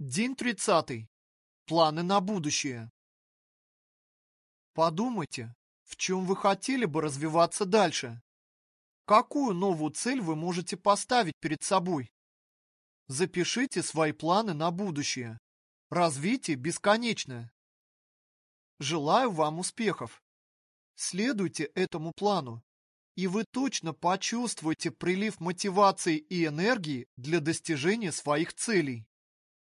День 30. Планы на будущее. Подумайте, в чем вы хотели бы развиваться дальше? Какую новую цель вы можете поставить перед собой? Запишите свои планы на будущее. Развитие бесконечное. Желаю вам успехов. Следуйте этому плану, и вы точно почувствуете прилив мотивации и энергии для достижения своих целей.